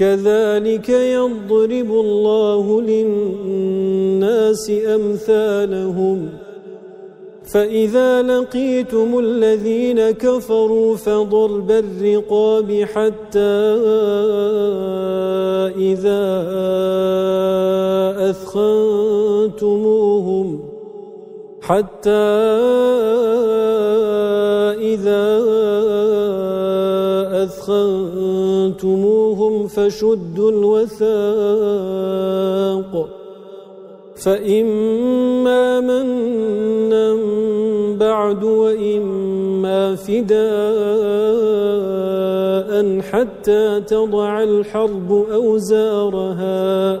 كذلك يضرب الله للناس أمثالهم. فإذا لقيتم الذين كفروا فضرب الرقاب حتى إذا أثخنتموهم. حتى إذا فشدوا الوثاق فإما منا بعد وإما فداء حتى تضع الحرب أوزارها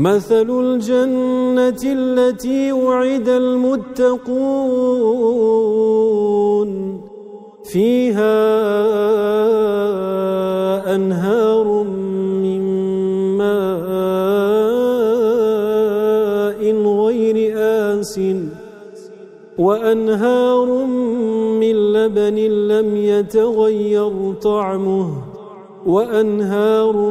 مثل الجنة التي وعد المتقون. فيها أنهار من ماء غير آس وأنهار من لبن لم يتغير طعمه وأنهار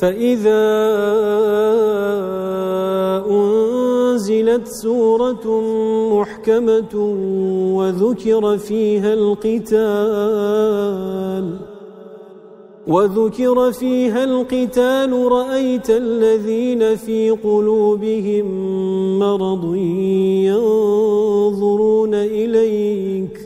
فإذا أنزلت سورة محكمة وذكر فيها القتال وذكر فيها القتال رأيت الذين في قلوبهم مرض ينظرون إليك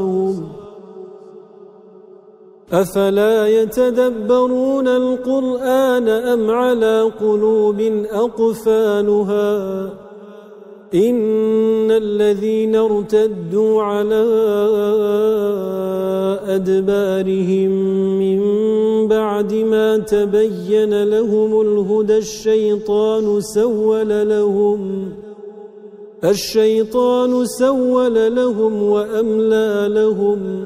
أفلا يتدبرون القرآن أم على قلوب أقفالها؟ إن الذين ارتدوا على أدبارهم من بعد ما تبين لهم الهدى الشيطان سول لهم. الشيطان سول لهم وأملى لهم.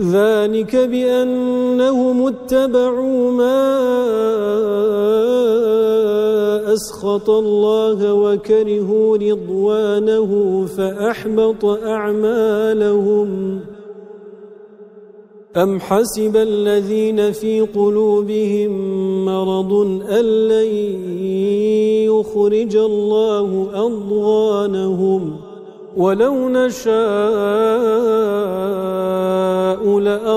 ذلك بأنهم اتبعوا ما أسخط الله وكرهوا رضوانه فأحبط أعمالهم. أم حسب الذين في قلوبهم مرض أن لن يخرج الله أضغانهم ولو نشاء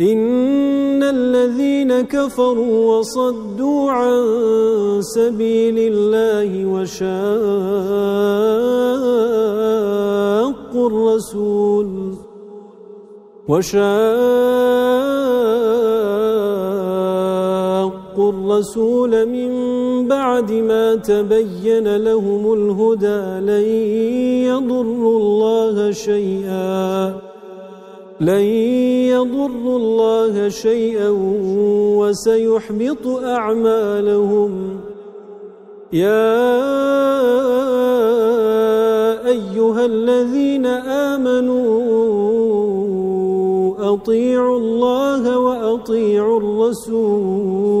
إن الذين كفروا وصدوا عن سبيل الله وشاقوا الرسول وشاقوا الرسول من بعد ما تبين لهم الهدى لن يضروا الله شيئا لن يضروا الله شيئا وسيحبط أعمالهم. يا أيها الذين آمنوا أطيعوا الله وأطيعوا الرسول.